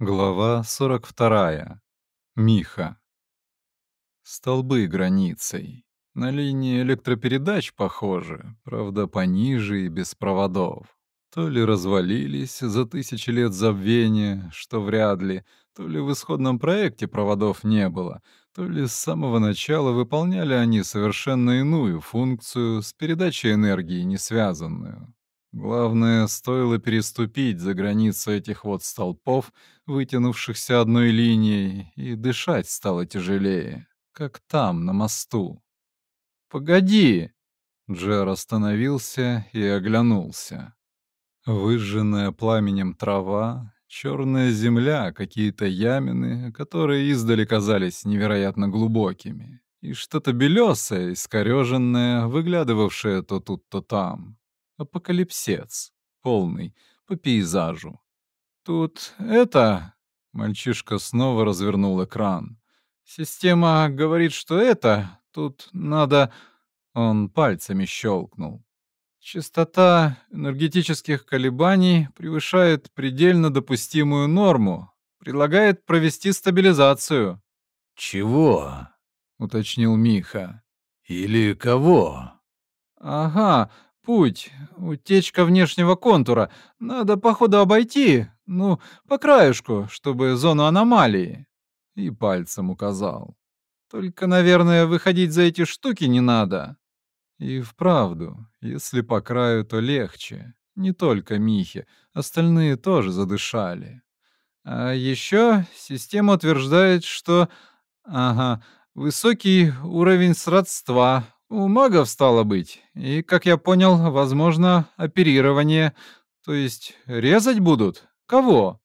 Глава 42. Миха. Столбы границей. На линии электропередач похожи, правда, пониже и без проводов. То ли развалились за тысячи лет забвения, что вряд ли, то ли в исходном проекте проводов не было, то ли с самого начала выполняли они совершенно иную функцию, с передачей энергии не связанную. Главное, стоило переступить за границу этих вот столпов, вытянувшихся одной линией, и дышать стало тяжелее, как там, на мосту. «Погоди!» Джер остановился и оглянулся. Выжженная пламенем трава, черная земля, какие-то ямины, которые издали казались невероятно глубокими, и что-то белесое, искореженное, выглядывавшее то тут, то там апокалипсец, полный, по пейзажу. Тут это... Мальчишка снова развернул экран. Система говорит, что это... Тут надо... Он пальцами щелкнул. Частота энергетических колебаний превышает предельно допустимую норму. Предлагает провести стабилизацию. «Чего?» — уточнил Миха. «Или кого?» «Ага, путь, утечка внешнего контура. Надо, походу, обойти, ну, по краешку, чтобы зону аномалии. И пальцем указал. Только, наверное, выходить за эти штуки не надо. И вправду, если по краю, то легче. Не только Михе, остальные тоже задышали. А еще система утверждает, что... Ага, высокий уровень сродства у магов стало быть. И, как я понял, возможно, оперирование. То есть резать будут? Кого?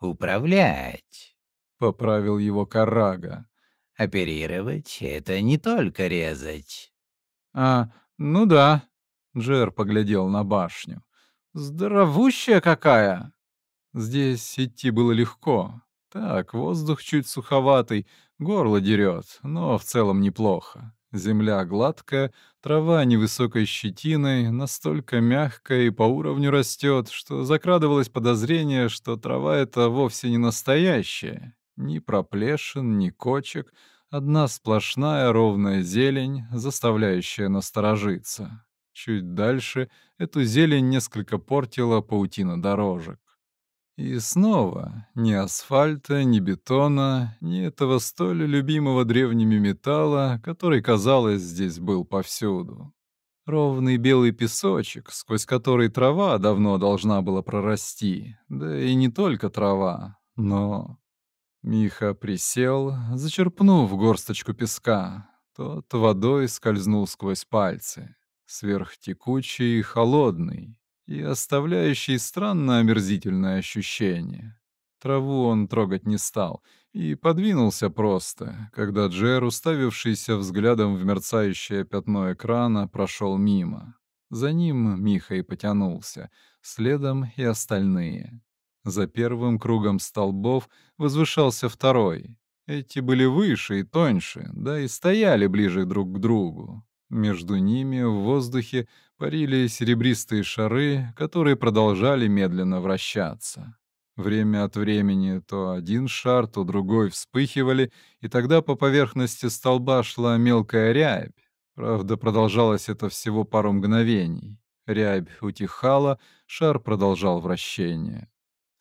Управлять, поправил его Карага. Оперировать — это не только резать. А, ну да. Джер поглядел на башню. Здоровущая какая! Здесь идти было легко. Так, воздух чуть суховатый, горло дерет, но в целом неплохо. Земля гладкая, трава невысокой щетиной, настолько мягкая и по уровню растет, что закрадывалось подозрение, что трава эта вовсе не настоящая. Ни проплешин, ни кочек, одна сплошная ровная зелень, заставляющая насторожиться. Чуть дальше эту зелень несколько портила паутина дорожек. И снова ни асфальта, ни бетона, ни этого столь любимого древними металла, который, казалось, здесь был повсюду. Ровный белый песочек, сквозь который трава давно должна была прорасти. Да и не только трава, но... Миха присел, зачерпнув горсточку песка. Тот водой скользнул сквозь пальцы, сверхтекучий и холодный, и оставляющий странно омерзительное ощущение. Траву он трогать не стал и подвинулся просто, когда Джер, уставившийся взглядом в мерцающее пятно экрана, прошел мимо. За ним Миха и потянулся, следом и остальные. За первым кругом столбов возвышался второй. Эти были выше и тоньше, да и стояли ближе друг к другу. Между ними в воздухе парили серебристые шары, которые продолжали медленно вращаться. Время от времени то один шар, то другой вспыхивали, и тогда по поверхности столба шла мелкая рябь. Правда, продолжалось это всего пару мгновений. Рябь утихала, шар продолжал вращение.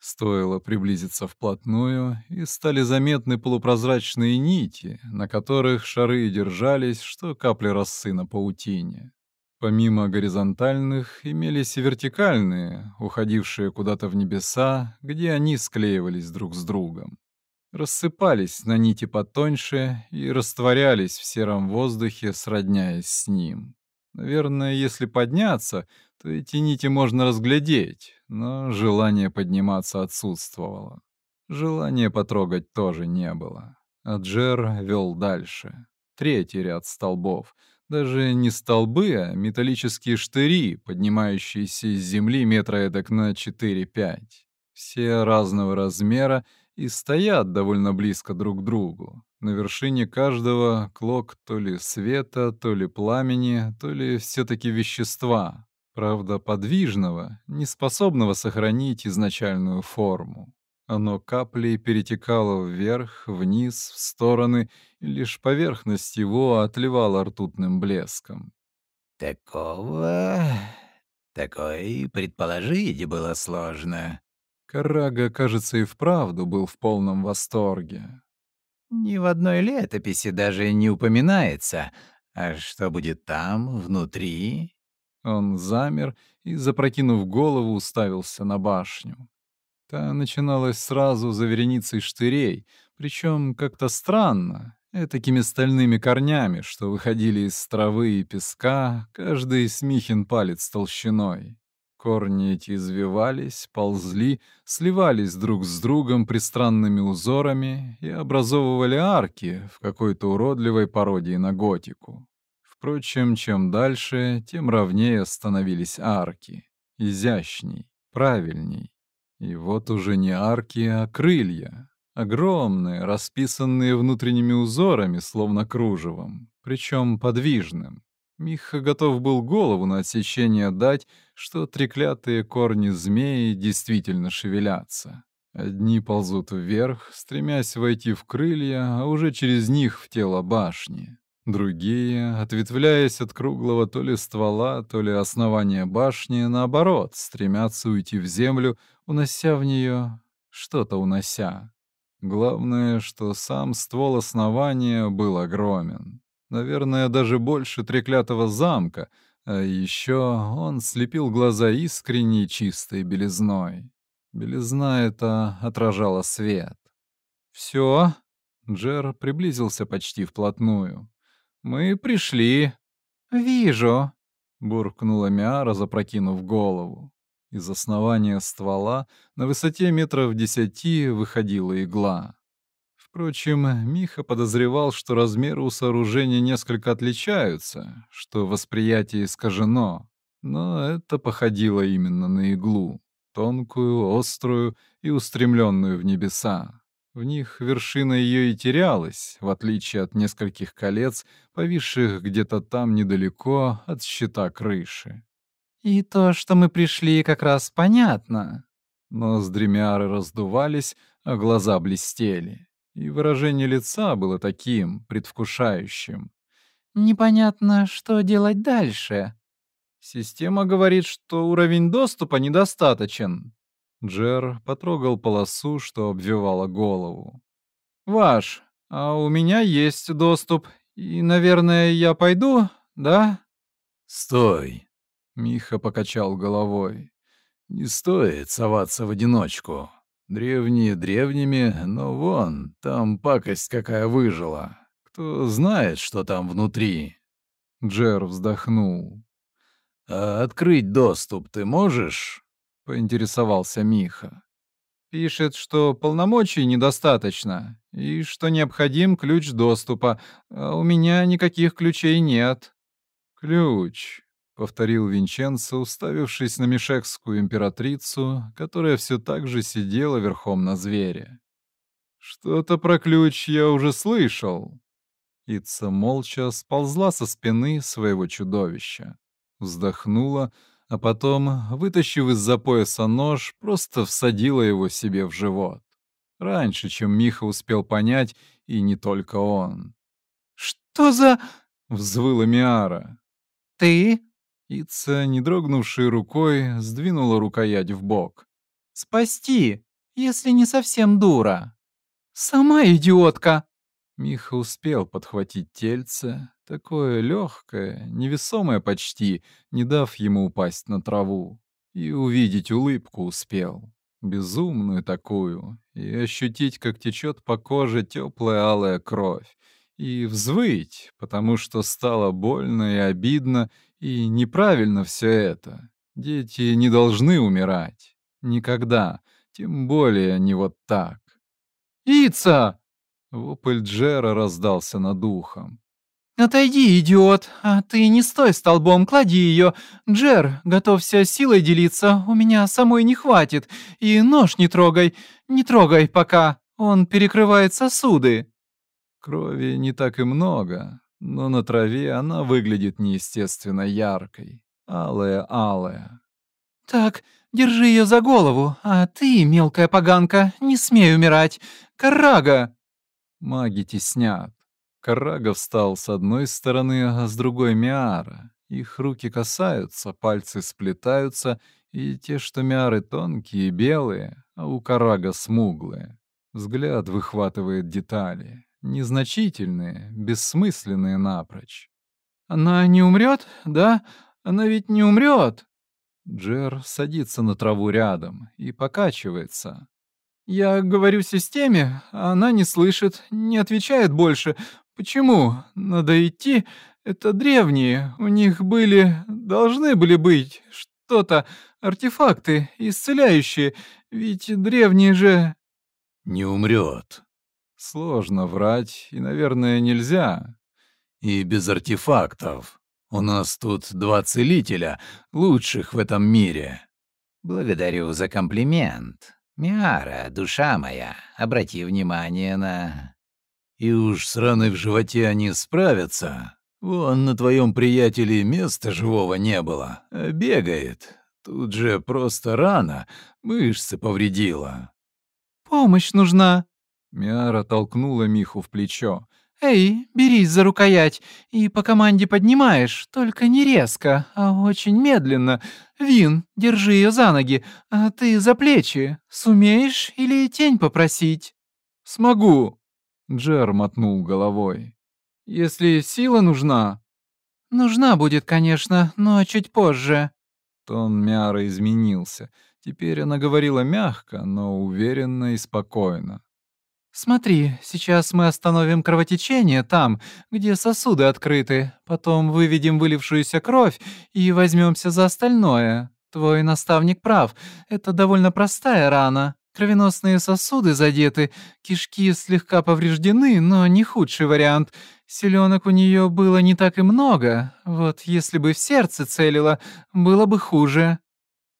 Стоило приблизиться вплотную, и стали заметны полупрозрачные нити, на которых шары держались, что капли росы на паутине. Помимо горизонтальных, имелись и вертикальные, уходившие куда-то в небеса, где они склеивались друг с другом. Рассыпались на нити потоньше и растворялись в сером воздухе, сродняясь с ним. Наверное, если подняться, то эти нити можно разглядеть, но желание подниматься отсутствовало. Желания потрогать тоже не было. А Джер вел дальше. Третий ряд столбов. Даже не столбы, а металлические штыри, поднимающиеся из земли метра эдак на 4-5. Все разного размера и стоят довольно близко друг к другу. На вершине каждого клок то ли света, то ли пламени, то ли все-таки вещества, правда, подвижного, не способного сохранить изначальную форму. Оно каплей перетекало вверх, вниз, в стороны, и лишь поверхность его отливала ртутным блеском. Такого... Такое предположить было сложно. Карага, кажется, и вправду был в полном восторге. Ни в одной летописи даже не упоминается. А что будет там, внутри? Он замер и, запрокинув голову, уставился на башню. Та начиналась сразу за вереницей штырей, причем как-то странно, этакими стальными корнями, что выходили из травы и песка, каждый с Михин палец толщиной. Корни эти извивались, ползли, сливались друг с другом пристранными узорами и образовывали арки в какой-то уродливой пародии на готику. Впрочем, чем дальше, тем ровнее становились арки, изящней, правильней. И вот уже не арки, а крылья. Огромные, расписанные внутренними узорами, словно кружевом, причем подвижным. Миха готов был голову на отсечение дать, что треклятые корни змеи действительно шевелятся. Одни ползут вверх, стремясь войти в крылья, а уже через них в тело башни. Другие, ответвляясь от круглого то ли ствола, то ли основания башни, наоборот, стремятся уйти в землю, унося в нее что-то унося. Главное, что сам ствол основания был огромен. Наверное, даже больше треклятого замка, а еще он слепил глаза искренней чистой белизной. Белизна эта отражала свет. «Все?» Джер приблизился почти вплотную. «Мы пришли». «Вижу», — буркнула Миара, запрокинув голову. Из основания ствола на высоте метров десяти выходила игла. Впрочем, Миха подозревал, что размеры у сооружения несколько отличаются, что восприятие искажено, но это походило именно на иглу, тонкую, острую и устремленную в небеса. В них вершина ее и терялась, в отличие от нескольких колец, повисших где-то там недалеко от щита крыши. «И то, что мы пришли, как раз понятно». Ноздри Миары раздувались, а глаза блестели, и выражение лица было таким, предвкушающим. «Непонятно, что делать дальше». «Система говорит, что уровень доступа недостаточен», Джер потрогал полосу, что обвивала голову. «Ваш, а у меня есть доступ, и, наверное, я пойду, да?» «Стой!» — Миха покачал головой. «Не стоит соваться в одиночку. Древние древними, но вон, там пакость какая выжила. Кто знает, что там внутри?» Джер вздохнул. «А открыть доступ ты можешь?» — поинтересовался Миха. «Пишет, что полномочий недостаточно и что необходим ключ доступа, а у меня никаких ключей нет». «Ключ», — повторил Винченцо, уставившись на мишекскую императрицу, которая все так же сидела верхом на звере. «Что-то про ключ я уже слышал». Ица молча сползла со спины своего чудовища, вздохнула, а потом, вытащив из-за пояса нож, просто всадила его себе в живот. Раньше, чем Миха успел понять, и не только он. «Что за...» — взвыла Миара. «Ты?» Ица, не дрогнувшей рукой, сдвинула рукоять в бок. «Спасти, если не совсем дура». «Сама идиотка!» Миха успел подхватить тельце, такое легкое, невесомое почти, не дав ему упасть на траву. И увидеть улыбку успел, безумную такую, и ощутить, как течет по коже теплая алая кровь, и взвыть, потому что стало больно и обидно, и неправильно все это. Дети не должны умирать. Никогда. Тем более не вот так. «Ица!» Вопль Джера раздался над ухом. «Отойди, идиот! А ты не стой столбом, клади ее! Джер, готовься силой делиться, у меня самой не хватит. И нож не трогай, не трогай пока, он перекрывает сосуды». Крови не так и много, но на траве она выглядит неестественно яркой, алая-алая. «Так, держи ее за голову, а ты, мелкая поганка, не смей умирать. Карага!» Маги теснят. Карага встал с одной стороны, а с другой — Миара. Их руки касаются, пальцы сплетаются, и те, что Миары тонкие, белые, а у Карага смуглые. Взгляд выхватывает детали, незначительные, бессмысленные напрочь. «Она не умрет, да? Она ведь не умрет!» Джер садится на траву рядом и покачивается. «Я говорю системе, а она не слышит, не отвечает больше. Почему? Надо идти. Это древние. У них были... должны были быть что-то, артефакты, исцеляющие. Ведь древние же...» «Не умрет». Сложно врать, и, наверное, нельзя. «И без артефактов. У нас тут два целителя, лучших в этом мире». «Благодарю за комплимент. Миара, душа моя, обрати внимание на...» «И уж с раной в животе они справятся. Вон на твоем приятеле места живого не было, а бегает. Тут же просто рана, мышцы повредила». «Помощь нужна!» Миара толкнула Миху в плечо. «Эй, берись за рукоять и по команде поднимаешь, только не резко, а очень медленно. Вин, держи ее за ноги, а ты за плечи. Сумеешь или тень попросить?» «Смогу!» Джер мотнул головой. «Если сила нужна...» «Нужна будет, конечно, но чуть позже». Тон Миары изменился. Теперь она говорила мягко, но уверенно и спокойно. «Смотри, сейчас мы остановим кровотечение там, где сосуды открыты, потом выведем вылившуюся кровь и возьмемся за остальное. Твой наставник прав, это довольно простая рана. Кровеносные сосуды задеты, кишки слегка повреждены, но не худший вариант. Селенок у нее было не так и много, вот если бы в сердце целила, было бы хуже».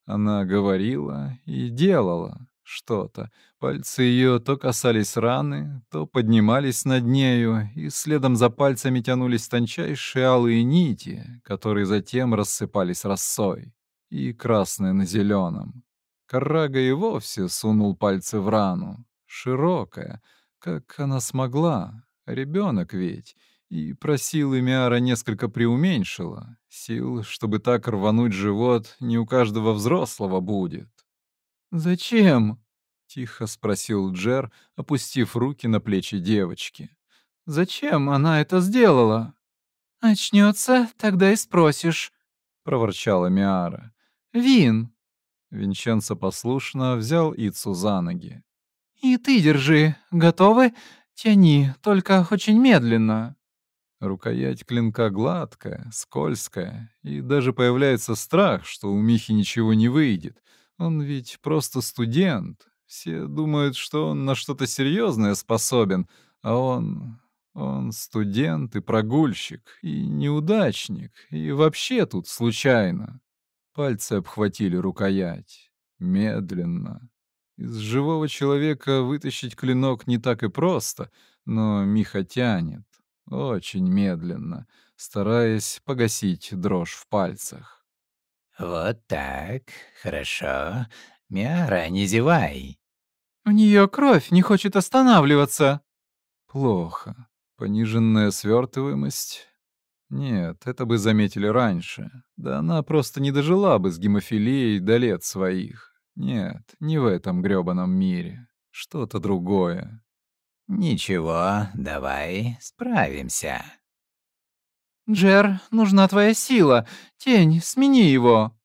Она говорила и делала что-то. Пальцы ее то касались раны, то поднимались над нею, и следом за пальцами тянулись тончайшие алые нити, которые затем рассыпались росой, и красное на зеленом. Карага и вовсе сунул пальцы в рану, широкая, как она смогла, ребенок ведь, и просил Миара несколько преуменьшила. Сил, чтобы так рвануть живот, не у каждого взрослого будет. «Зачем?» — тихо спросил Джер, опустив руки на плечи девочки. «Зачем она это сделала?» «Очнется, тогда и спросишь», — проворчала Миара. «Вин!» Винченцо послушно взял Ицу за ноги. «И ты держи. Готовы? Тяни, только очень медленно». Рукоять клинка гладкая, скользкая, и даже появляется страх, что у Михи ничего не выйдет — он ведь просто студент. Все думают, что он на что-то серьезное способен, а он... Он студент и прогульщик, и неудачник, и вообще тут случайно. Пальцы обхватили рукоять. Медленно. Из живого человека вытащить клинок не так и просто, но Миха тянет. Очень медленно, стараясь погасить дрожь в пальцах. «Вот так. Хорошо. Миара, не зевай». «У нее кровь не хочет останавливаться». «Плохо. Пониженная свертываемость. Нет, это бы заметили раньше. Да она просто не дожила бы с гемофилией до лет своих. Нет, не в этом грёбаном мире. Что-то другое». «Ничего, давай справимся». «Джер, нужна твоя сила. Тень, смени его!»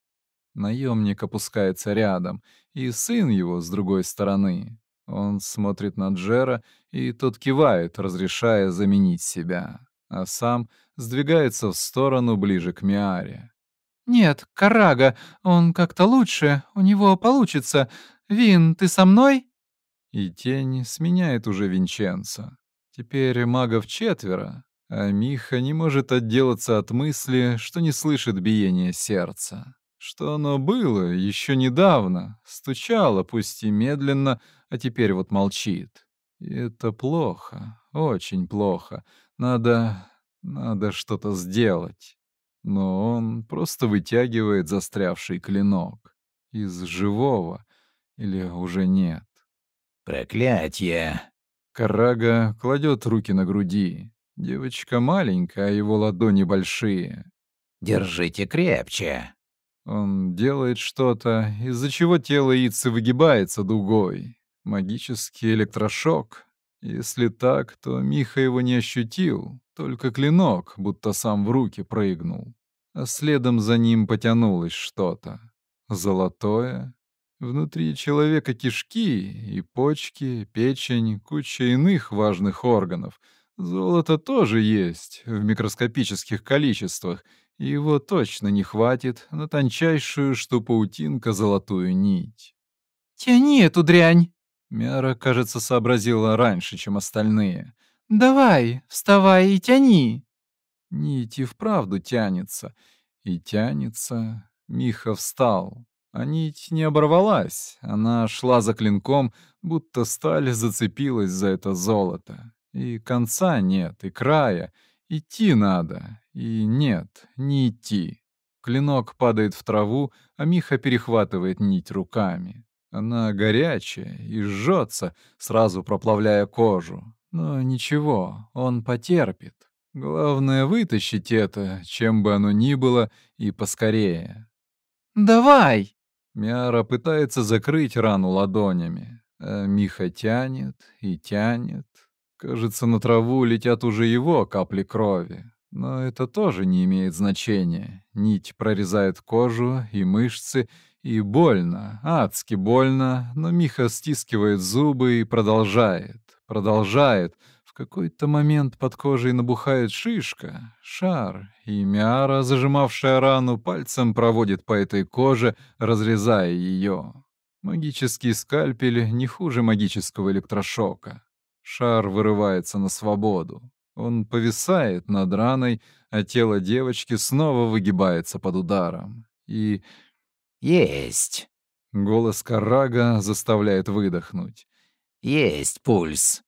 Наемник опускается рядом, и сын его с другой стороны. Он смотрит на Джера, и тот кивает, разрешая заменить себя, а сам сдвигается в сторону ближе к Миаре. «Нет, Карага, он как-то лучше, у него получится. Вин, ты со мной?» И тень сменяет уже Винченца. Теперь магов четверо, а Миха не может отделаться от мысли, что не слышит биения сердца. Что оно было еще недавно, стучало, пусть и медленно, а теперь вот молчит. И это плохо, очень плохо. Надо... надо что-то сделать. Но он просто вытягивает застрявший клинок. Из живого. Или уже нет? Проклятье! Карага кладет руки на груди. Девочка маленькая, а его ладони большие. Держите крепче. Он делает что-то, из-за чего тело Ицы выгибается дугой. Магический электрошок. Если так, то Миха его не ощутил, только клинок, будто сам в руки прыгнул. А следом за ним потянулось что-то. Золотое. Внутри человека кишки и почки, печень, куча иных важных органов. Золото тоже есть в микроскопических количествах, и его точно не хватит на тончайшую, что паутинка, золотую нить. «Тяни эту дрянь!» Мяра, кажется, сообразила раньше, чем остальные. «Давай, вставай и тяни!» Нить и вправду тянется. И тянется. Миха встал. А нить не оборвалась. Она шла за клинком, будто сталь зацепилась за это золото. И конца нет, и края. Идти надо. И нет, не идти. Клинок падает в траву, а Миха перехватывает нить руками. Она горячая и жжется, сразу проплавляя кожу. Но ничего, он потерпит. Главное — вытащить это, чем бы оно ни было, и поскорее. «Давай!» Мяра пытается закрыть рану ладонями. А Миха тянет и тянет. Кажется, на траву летят уже его капли крови. Но это тоже не имеет значения. Нить прорезает кожу и мышцы, и больно, адски больно, но Миха стискивает зубы и продолжает, продолжает. В какой-то момент под кожей набухает шишка, шар, и Миара, зажимавшая рану, пальцем проводит по этой коже, разрезая ее. Магический скальпель не хуже магического электрошока. Шар вырывается на свободу. Он повисает над раной, а тело девочки снова выгибается под ударом. И есть. Голос Карага заставляет выдохнуть. Есть пульс.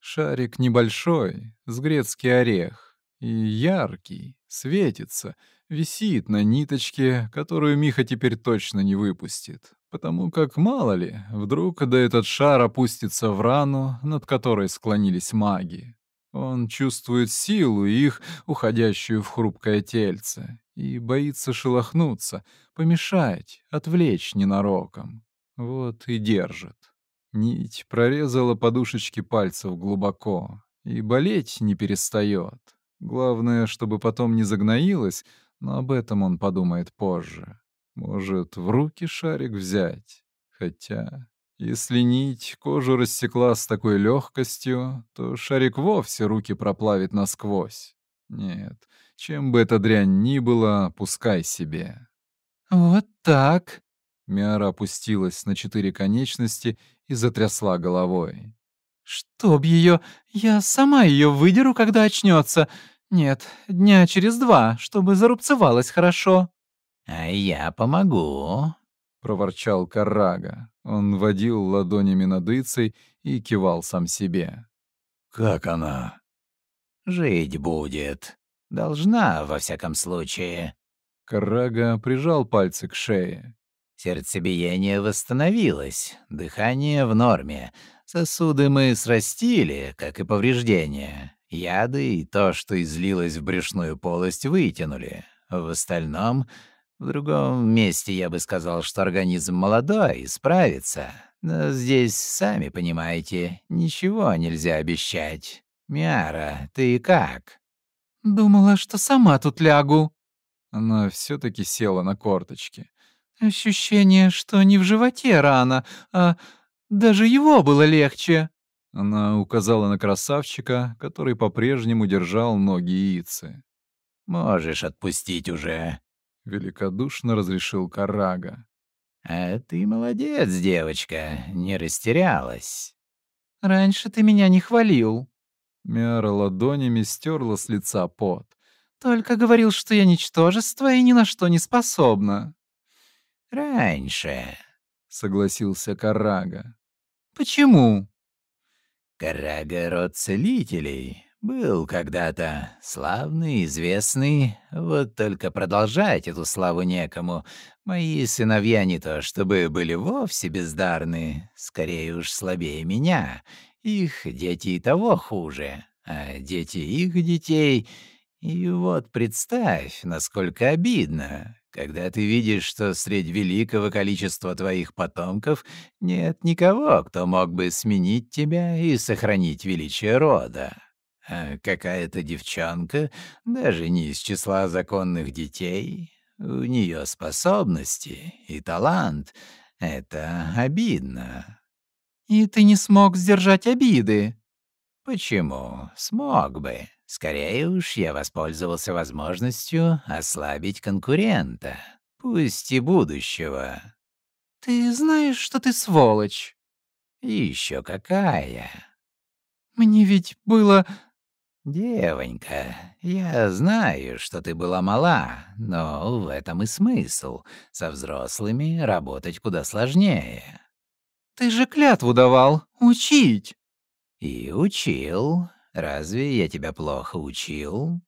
Шарик небольшой, с грецкий орех. И яркий, светится, висит на ниточке, которую Миха теперь точно не выпустит. Потому как, мало ли, вдруг да этот шар опустится в рану, над которой склонились маги. Он чувствует силу их, уходящую в хрупкое тельце, и боится шелохнуться, помешать, отвлечь ненароком. Вот и держит. Нить прорезала подушечки пальцев глубоко, и болеть не перестает. Главное, чтобы потом не загноилась, но об этом он подумает позже. Может, в руки шарик взять? Хотя если нить кожу рассекла с такой легкостью, то шарик вовсе руки проплавит насквозь. Нет, чем бы эта дрянь ни была, пускай себе. «Вот так». Миара опустилась на четыре конечности и затрясла головой. «Чтоб ее... Я сама ее выдеру, когда очнется. Нет, дня через два, чтобы зарубцевалась хорошо». «А я помогу», — проворчал Каррага. Он водил ладонями над Ицей и кивал сам себе. «Как она?» «Жить будет. Должна, во всяком случае». Каррага прижал пальцы к шее. Сердцебиение восстановилось, дыхание в норме. Сосуды мы срастили, как и повреждения. Яды и то, что излилось в брюшную полость, вытянули. В остальном в другом месте я бы сказал, что организм молодой и справится. Но здесь, сами понимаете, ничего нельзя обещать. Миара, ты как? Думала, что сама тут лягу. Она все таки села на корточки. Ощущение, что не в животе рана, а даже его было легче. Она указала на красавчика, который по-прежнему держал ноги яйцы. «Можешь отпустить уже великодушно разрешил Карага. А ты молодец, девочка, не растерялась. Раньше ты меня не хвалил. Мяра ладонями стерла с лица пот. Только говорил, что я ничтожество и ни на что не способна. Раньше, согласился Карага. Почему? Карага — род целителей. Был когда-то славный, известный, вот только продолжать эту славу некому. Мои сыновья не то чтобы были вовсе бездарны, скорее уж слабее меня. Их дети и того хуже, а дети их детей... И вот представь, насколько обидно, когда ты видишь, что среди великого количества твоих потомков нет никого, кто мог бы сменить тебя и сохранить величие рода. А какая-то девчонка, даже не из числа законных детей, у нее способности и талант. Это обидно. И ты не смог сдержать обиды. Почему? Смог бы. Скорее уж я воспользовался возможностью ослабить конкурента, пусть и будущего. Ты знаешь, что ты сволочь. Еще какая. Мне ведь было «Девонька, я знаю, что ты была мала, но в этом и смысл. Со взрослыми работать куда сложнее». «Ты же клятву давал. Учить!» «И учил. Разве я тебя плохо учил?»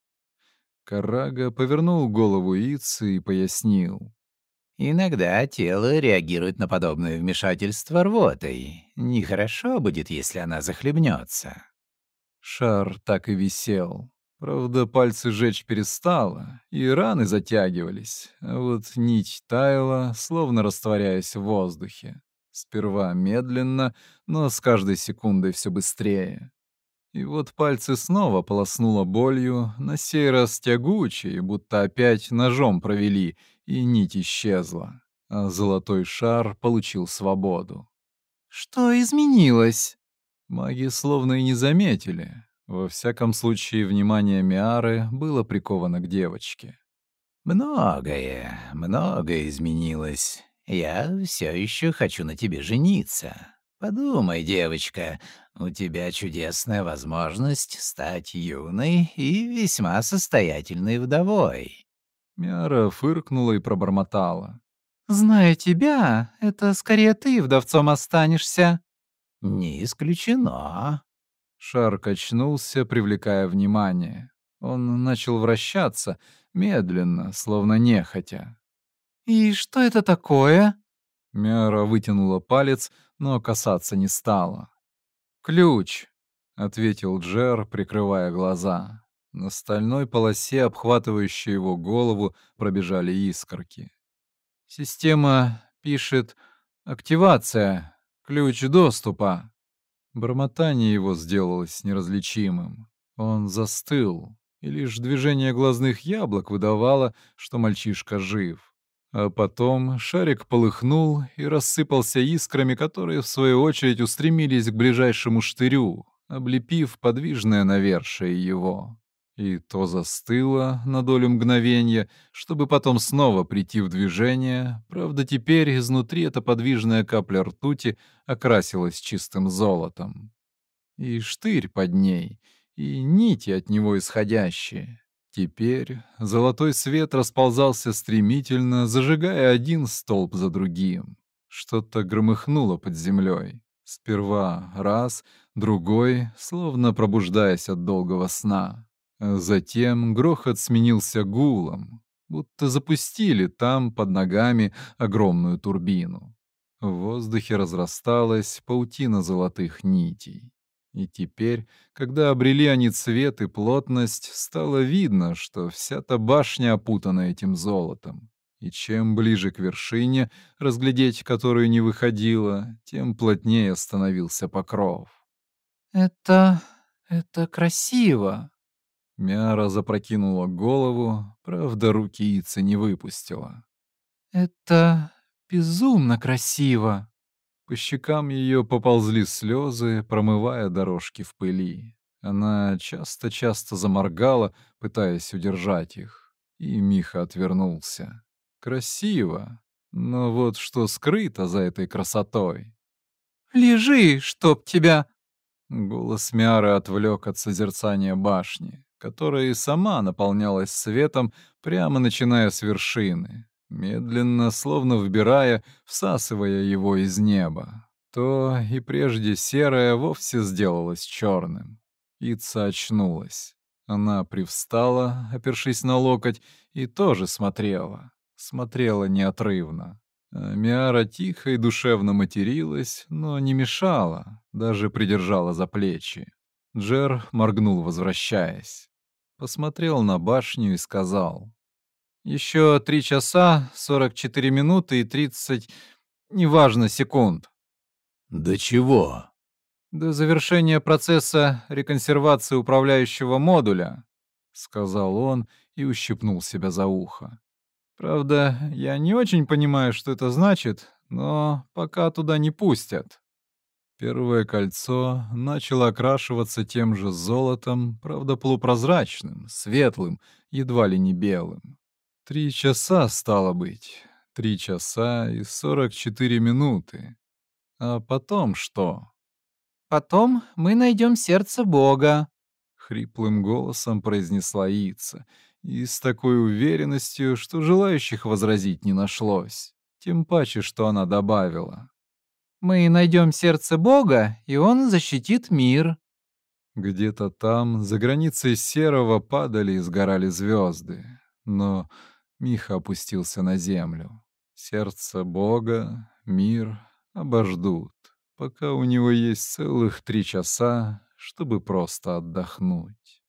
Карага повернул голову Ицы и пояснил. «Иногда тело реагирует на подобное вмешательство рвотой. Нехорошо будет, если она захлебнется. Шар так и висел. Правда, пальцы жечь перестало, и раны затягивались, а вот нить таяла, словно растворяясь в воздухе. Сперва медленно, но с каждой секундой все быстрее. И вот пальцы снова полоснуло болью, на сей раз тягучей, будто опять ножом провели, и нить исчезла, а золотой шар получил свободу. «Что изменилось?» Маги словно и не заметили. Во всяком случае, внимание Миары было приковано к девочке. «Многое, многое изменилось. Я все еще хочу на тебе жениться. Подумай, девочка, у тебя чудесная возможность стать юной и весьма состоятельной вдовой». Миара фыркнула и пробормотала. «Зная тебя, это скорее ты вдовцом останешься». «Не исключено». Шар качнулся, привлекая внимание. Он начал вращаться, медленно, словно нехотя. «И что это такое?» Мяра вытянула палец, но касаться не стала. «Ключ», — ответил Джер, прикрывая глаза. На стальной полосе, обхватывающей его голову, пробежали искорки. «Система пишет «Активация», Ключ доступа. Бормотание его сделалось неразличимым. Он застыл, и лишь движение глазных яблок выдавало, что мальчишка жив. А потом шарик полыхнул и рассыпался искрами, которые, в свою очередь, устремились к ближайшему штырю, облепив подвижное навершие его и то застыло на долю мгновения, чтобы потом снова прийти в движение. Правда, теперь изнутри эта подвижная капля ртути окрасилась чистым золотом. И штырь под ней, и нити от него исходящие. Теперь золотой свет расползался стремительно, зажигая один столб за другим. Что-то громыхнуло под землей. Сперва раз, другой, словно пробуждаясь от долгого сна. Затем грохот сменился гулом, будто запустили там под ногами огромную турбину. В воздухе разрасталась паутина золотых нитей. И теперь, когда обрели они цвет и плотность, стало видно, что вся та башня опутана этим золотом. И чем ближе к вершине, разглядеть которую не выходило, тем плотнее становился покров. «Это... это красиво», Мяра запрокинула голову, правда, руки Ица не выпустила. «Это безумно красиво!» По щекам ее поползли слезы, промывая дорожки в пыли. Она часто-часто заморгала, пытаясь удержать их. И Миха отвернулся. Красиво, но вот что скрыто за этой красотой. «Лежи, чтоб тебя!» Голос Мяры отвлек от созерцания башни которая и сама наполнялась светом, прямо начиная с вершины, медленно, словно вбирая, всасывая его из неба. То и прежде серое вовсе сделалось черным. Ица очнулась. Она привстала, опершись на локоть, и тоже смотрела. Смотрела неотрывно. А Миара тихо и душевно материлась, но не мешала, даже придержала за плечи. Джер моргнул, возвращаясь. Посмотрел на башню и сказал. «Еще три часа, сорок четыре минуты и тридцать, неважно, секунд». «До чего?» «До завершения процесса реконсервации управляющего модуля», — сказал он и ущипнул себя за ухо. «Правда, я не очень понимаю, что это значит, но пока туда не пустят». Первое кольцо начало окрашиваться тем же золотом, правда полупрозрачным, светлым, едва ли не белым. Три часа, стало быть. Три часа и сорок четыре минуты. А потом что? Потом мы найдем сердце Бога, хриплым голосом произнесла Ица, и с такой уверенностью, что желающих возразить не нашлось. Тем паче, что она добавила. Мы найдем сердце Бога, и он защитит мир. Где-то там, за границей серого, падали и сгорали звезды. Но Миха опустился на землю. Сердце Бога, мир обождут пока у него есть целых три часа, чтобы просто отдохнуть.